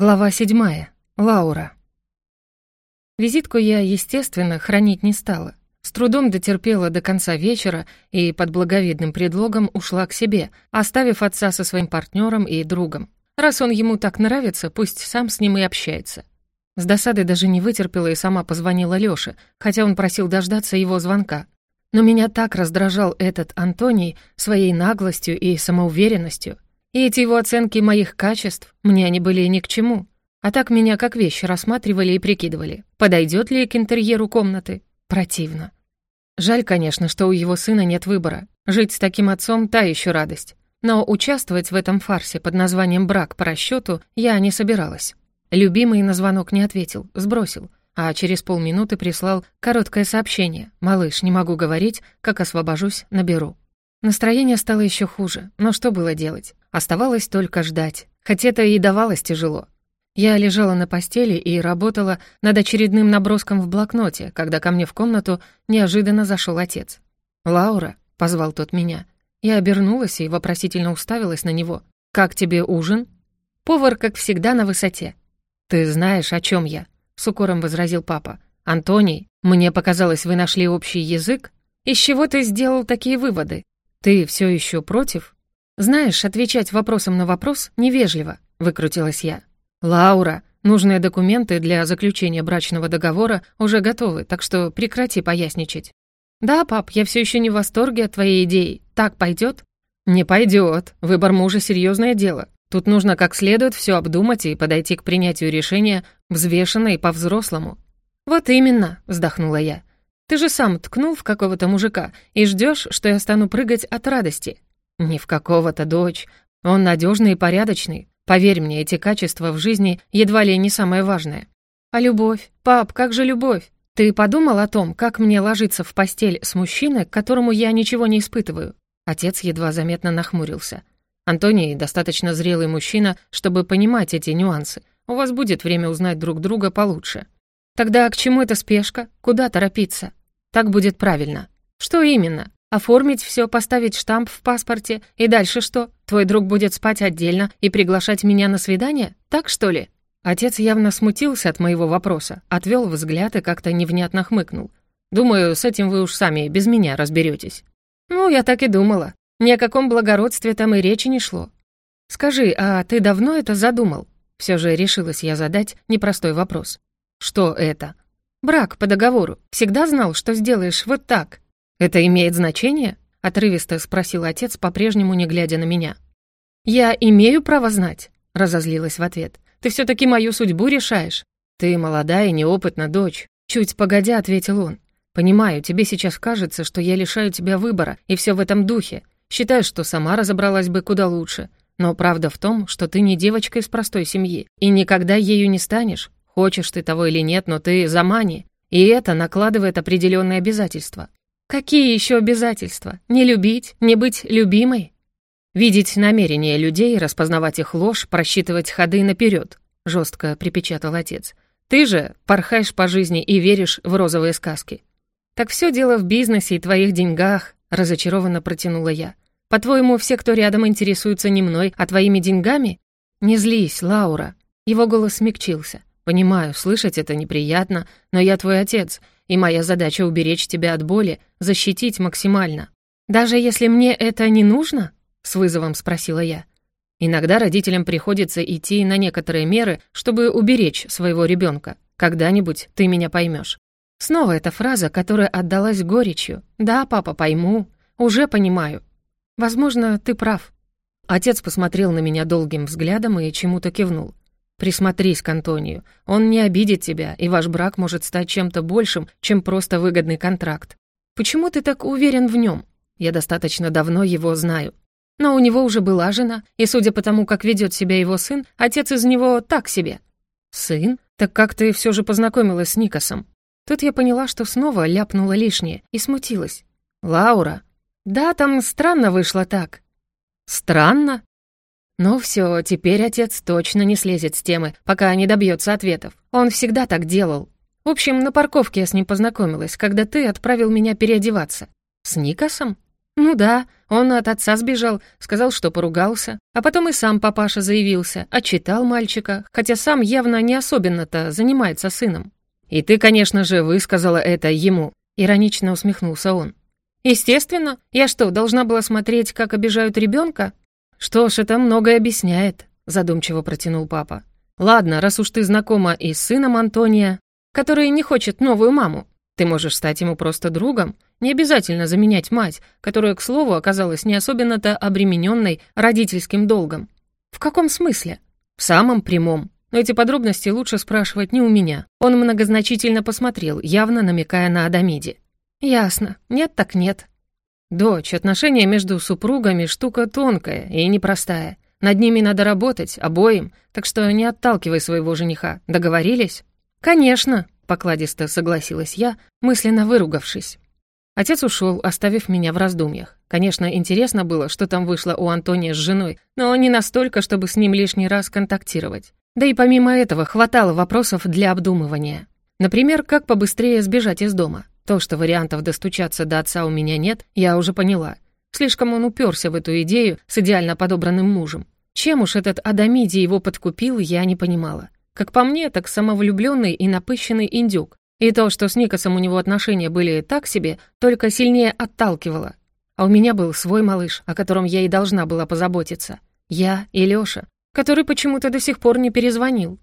Глава 7. Лаура. Визитку я, естественно, хранить не стала. С трудом дотерпела до конца вечера и под благовидным предлогом ушла к себе, оставив отца со своим партнером и другом. Раз он ему так нравится, пусть сам с ним и общается. С досады даже не вытерпела и сама позвонила Лёше, хотя он просил дождаться его звонка. Но меня так раздражал этот Антоний своей наглостью и самоуверенностью — и эти его оценки моих качеств, мне они были ни к чему. А так меня как вещь рассматривали и прикидывали, подойдет ли к интерьеру комнаты. Противно. Жаль, конечно, что у его сына нет выбора. Жить с таким отцом — та еще радость. Но участвовать в этом фарсе под названием «брак по расчету» я не собиралась. Любимый на звонок не ответил, сбросил, а через полминуты прислал короткое сообщение «Малыш, не могу говорить, как освобожусь, наберу». Настроение стало еще хуже, но что было делать? Оставалось только ждать, хотя это и давалось тяжело. Я лежала на постели и работала над очередным наброском в блокноте, когда ко мне в комнату неожиданно зашел отец. «Лаура», — позвал тот меня. Я обернулась и вопросительно уставилась на него. «Как тебе ужин?» Повар, как всегда, на высоте. «Ты знаешь, о чем я», — с укором возразил папа. «Антоний, мне показалось, вы нашли общий язык. Из чего ты сделал такие выводы? Ты все еще против?» «Знаешь, отвечать вопросом на вопрос невежливо», — выкрутилась я. «Лаура, нужные документы для заключения брачного договора уже готовы, так что прекрати поясничать». «Да, пап, я все еще не в восторге от твоей идеи. Так пойдет?» «Не пойдет. Выбор мужа — серьезное дело. Тут нужно как следует все обдумать и подойти к принятию решения взвешенно и по-взрослому». «Вот именно», — вздохнула я. «Ты же сам ткнул в какого-то мужика и ждешь, что я стану прыгать от радости. Ни в какого-то дочь. Он надежный и порядочный. Поверь мне, эти качества в жизни едва ли не самое важное. А любовь? Пап, как же любовь? Ты подумал о том, как мне ложиться в постель с мужчиной, к которому я ничего не испытываю? Отец едва заметно нахмурился. Антоний достаточно зрелый мужчина, чтобы понимать эти нюансы. У вас будет время узнать друг друга получше. Тогда к чему эта спешка? Куда торопиться? Так будет правильно. Что именно? Оформить все, поставить штамп в паспорте. И дальше что? Твой друг будет спать отдельно и приглашать меня на свидание? Так что ли?» Отец явно смутился от моего вопроса, отвел взгляд и как-то невнятно хмыкнул. «Думаю, с этим вы уж сами без меня разберетесь. «Ну, я так и думала. Ни о каком благородстве там и речи не шло. Скажи, а ты давно это задумал?» Все же решилась я задать непростой вопрос. «Что это?» «Брак по договору. Всегда знал, что сделаешь вот так», «Это имеет значение?» — отрывисто спросил отец, по-прежнему не глядя на меня. «Я имею право знать», — разозлилась в ответ. «Ты все-таки мою судьбу решаешь». «Ты молодая и неопытна, дочь», — чуть погодя ответил он. «Понимаю, тебе сейчас кажется, что я лишаю тебя выбора, и все в этом духе. Считаю, что сама разобралась бы куда лучше. Но правда в том, что ты не девочка из простой семьи, и никогда ею не станешь. Хочешь ты того или нет, но ты за Мани, и это накладывает определенные обязательства. Какие еще обязательства? Не любить, не быть любимой? Видеть намерения людей, распознавать их ложь, просчитывать ходы наперед, жестко припечатал отец. Ты же порхаешь по жизни и веришь в розовые сказки. Так все дело в бизнесе и твоих деньгах, разочарованно протянула я. По-твоему, все, кто рядом, интересуются не мной, а твоими деньгами? Не злись, Лаура. Его голос смягчился. Понимаю, слышать это неприятно, но я твой отец — и моя задача уберечь тебя от боли, защитить максимально. Даже если мне это не нужно?» — с вызовом спросила я. Иногда родителям приходится идти на некоторые меры, чтобы уберечь своего ребенка. Когда-нибудь ты меня поймешь. Снова эта фраза, которая отдалась горечью. «Да, папа, пойму. Уже понимаю. Возможно, ты прав». Отец посмотрел на меня долгим взглядом и чему-то кивнул. Присмотрись к Антонию. Он не обидит тебя, и ваш брак может стать чем-то большим, чем просто выгодный контракт. Почему ты так уверен в нем? Я достаточно давно его знаю. Но у него уже была жена, и судя по тому, как ведет себя его сын, отец из него так себе. Сын? Так как ты все же познакомилась с Никосом? Тут я поняла, что снова ляпнула лишнее и смутилась. Лаура. Да, там странно вышло так. Странно? Ну все, теперь отец точно не слезет с темы, пока не добьется ответов. Он всегда так делал. В общем, на парковке я с ним познакомилась, когда ты отправил меня переодеваться. С Никасом? Ну да, он от отца сбежал, сказал, что поругался. А потом и сам папаша заявился, а отчитал мальчика, хотя сам явно не особенно-то занимается сыном. «И ты, конечно же, высказала это ему», — иронично усмехнулся он. «Естественно. Я что, должна была смотреть, как обижают ребенка? «Что ж, это многое объясняет», — задумчиво протянул папа. «Ладно, раз уж ты знакома и с сыном Антония, который не хочет новую маму, ты можешь стать ему просто другом, не обязательно заменять мать, которая, к слову, оказалась не особенно-то обремененной родительским долгом». «В каком смысле?» «В самом прямом. Но эти подробности лучше спрашивать не у меня». Он многозначительно посмотрел, явно намекая на Адамиде. «Ясно. Нет так нет», Дочь, отношения между супругами штука тонкая и непростая. Над ними надо работать, обоим, так что не отталкивай своего жениха. Договорились?» «Конечно», — покладисто согласилась я, мысленно выругавшись. Отец ушел, оставив меня в раздумьях. Конечно, интересно было, что там вышло у Антония с женой, но не настолько, чтобы с ним лишний раз контактировать. Да и помимо этого хватало вопросов для обдумывания. Например, как побыстрее сбежать из дома. То, что вариантов достучаться до отца у меня нет, я уже поняла. Слишком он уперся в эту идею с идеально подобранным мужем. Чем уж этот Адамиди его подкупил, я не понимала. Как по мне, так самовлюбленный и напыщенный индюк. И то, что с Никосом у него отношения были так себе, только сильнее отталкивало. А у меня был свой малыш, о котором я и должна была позаботиться. Я и Лёша, который почему-то до сих пор не перезвонил.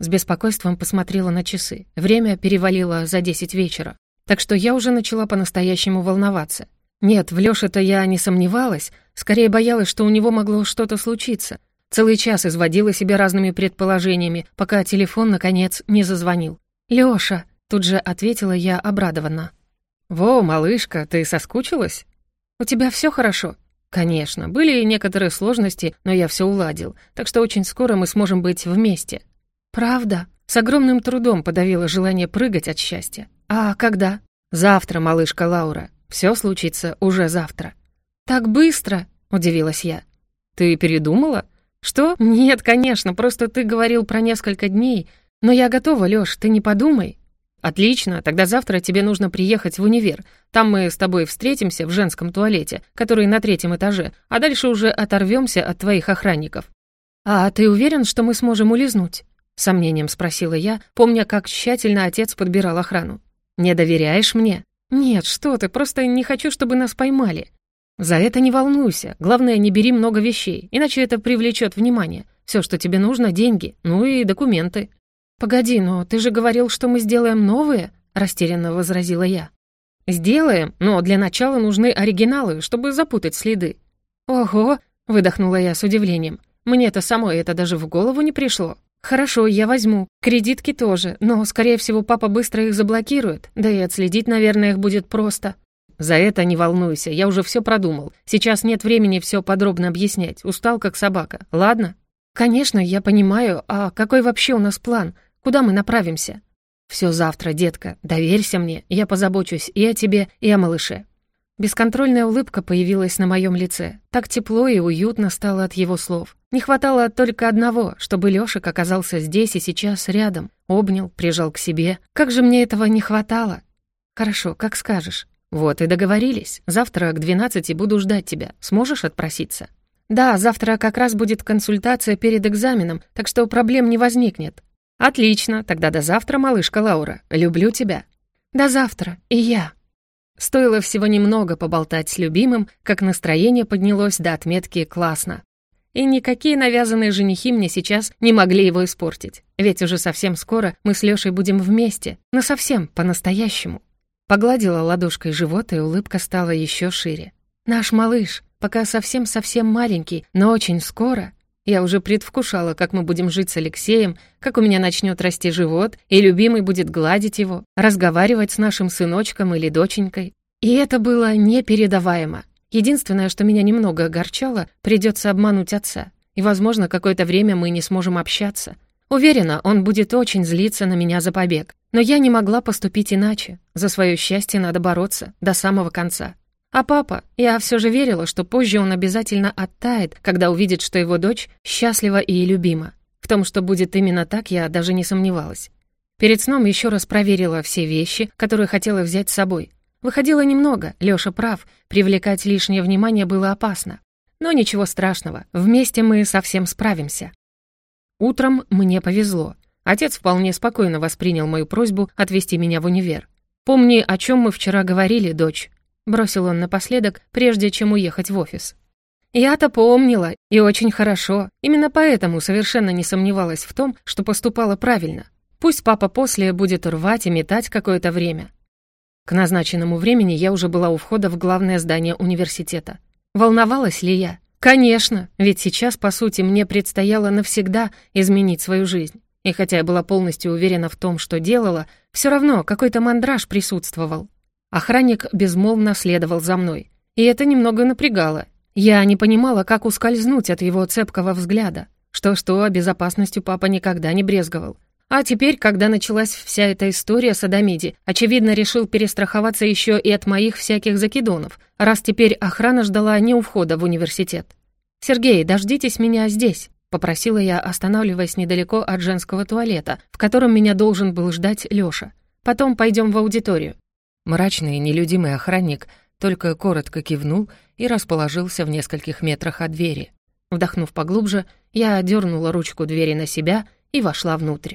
С беспокойством посмотрела на часы. Время перевалило за десять вечера так что я уже начала по-настоящему волноваться. Нет, в Лёше-то я не сомневалась, скорее боялась, что у него могло что-то случиться. Целый час изводила себя разными предположениями, пока телефон, наконец, не зазвонил. «Лёша!» — тут же ответила я обрадованно. «Во, малышка, ты соскучилась?» «У тебя всё хорошо?» «Конечно, были некоторые сложности, но я всё уладил, так что очень скоро мы сможем быть вместе». «Правда?» С огромным трудом подавила желание прыгать от счастья. «А когда?» «Завтра, малышка Лаура. Все случится уже завтра». «Так быстро!» — удивилась я. «Ты передумала?» «Что? Нет, конечно, просто ты говорил про несколько дней. Но я готова, Лёш, ты не подумай». «Отлично, тогда завтра тебе нужно приехать в универ. Там мы с тобой встретимся в женском туалете, который на третьем этаже, а дальше уже оторвемся от твоих охранников». «А ты уверен, что мы сможем улизнуть?» — сомнением спросила я, помня, как тщательно отец подбирал охрану. Не доверяешь мне? Нет, что ты, просто не хочу, чтобы нас поймали. За это не волнуйся. Главное, не бери много вещей, иначе это привлечет внимание. Все, что тебе нужно, деньги, ну и документы. Погоди, но ты же говорил, что мы сделаем новые, растерянно возразила я. Сделаем, но для начала нужны оригиналы, чтобы запутать следы. Ого, выдохнула я с удивлением. Мне-то самой это даже в голову не пришло. «Хорошо, я возьму. Кредитки тоже, но, скорее всего, папа быстро их заблокирует. Да и отследить, наверное, их будет просто». «За это не волнуйся, я уже все продумал. Сейчас нет времени все подробно объяснять. Устал, как собака. Ладно?» «Конечно, я понимаю. А какой вообще у нас план? Куда мы направимся?» «Все завтра, детка. Доверься мне. Я позабочусь и о тебе, и о малыше». Бесконтрольная улыбка появилась на моем лице. Так тепло и уютно стало от его слов. Не хватало только одного, чтобы Лёшек оказался здесь и сейчас рядом, обнял, прижал к себе. Как же мне этого не хватало? Хорошо, как скажешь. Вот и договорились. Завтра к 12 буду ждать тебя. Сможешь отпроситься? Да, завтра как раз будет консультация перед экзаменом, так что проблем не возникнет. Отлично, тогда до завтра, малышка Лаура. Люблю тебя. До завтра, и я. Стоило всего немного поболтать с любимым, как настроение поднялось до отметки «классно». И никакие навязанные женихи мне сейчас не могли его испортить. Ведь уже совсем скоро мы с Лёшей будем вместе. Но совсем по-настоящему. Погладила ладошкой живот, и улыбка стала еще шире. «Наш малыш, пока совсем-совсем маленький, но очень скоро...» Я уже предвкушала, как мы будем жить с Алексеем, как у меня начнет расти живот, и любимый будет гладить его, разговаривать с нашим сыночком или доченькой. И это было непередаваемо. Единственное, что меня немного огорчало, придется обмануть отца. И, возможно, какое-то время мы не сможем общаться. Уверена, он будет очень злиться на меня за побег. Но я не могла поступить иначе. За свое счастье надо бороться до самого конца. А папа, я все же верила, что позже он обязательно оттает, когда увидит, что его дочь счастлива и любима. В том, что будет именно так, я даже не сомневалась. Перед сном еще раз проверила все вещи, которые хотела взять с собой, Выходило немного, Лёша прав, привлекать лишнее внимание было опасно. Но ничего страшного, вместе мы совсем справимся. Утром мне повезло. Отец вполне спокойно воспринял мою просьбу отвезти меня в универ. «Помни, о чем мы вчера говорили, дочь», — бросил он напоследок, прежде чем уехать в офис. Я-то помнила, и очень хорошо. Именно поэтому совершенно не сомневалась в том, что поступала правильно. Пусть папа после будет рвать и метать какое-то время, к назначенному времени я уже была у входа в главное здание университета. Волновалась ли я? Конечно, ведь сейчас, по сути, мне предстояло навсегда изменить свою жизнь. И хотя я была полностью уверена в том, что делала, все равно какой-то мандраж присутствовал. Охранник безмолвно следовал за мной. И это немного напрягало. Я не понимала, как ускользнуть от его цепкого взгляда. Что-что, а о безопасности папа никогда не брезговал. А теперь, когда началась вся эта история с Адамиди, очевидно, решил перестраховаться еще и от моих всяких закидонов, раз теперь охрана ждала не у входа в университет. «Сергей, дождитесь меня здесь», — попросила я, останавливаясь недалеко от женского туалета, в котором меня должен был ждать Лёша. «Потом пойдем в аудиторию». Мрачный и нелюдимый охранник только коротко кивнул и расположился в нескольких метрах от двери. Вдохнув поглубже, я дернула ручку двери на себя и вошла внутрь.